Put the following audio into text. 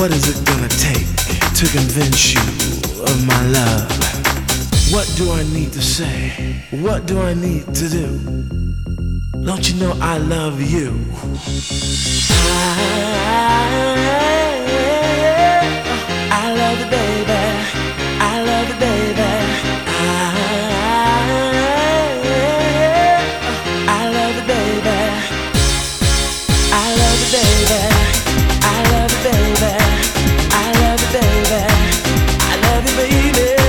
What is it gonna take to convince you of my love? What do I need to say? What do I need to do? Don't you know I love you? I, I love you, baby. Baby.